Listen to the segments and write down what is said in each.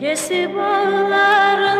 Gesi bağlarında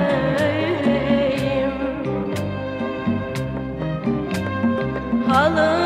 Halımdan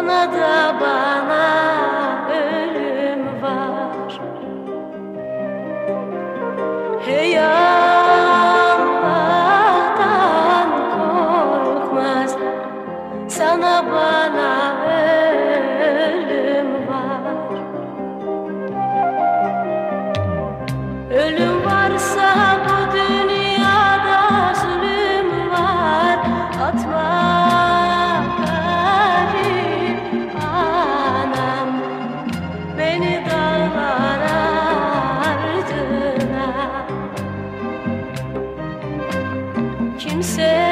Sana da bana ölüm var. Hey Allah'tan korkmaz. Sana bana himself.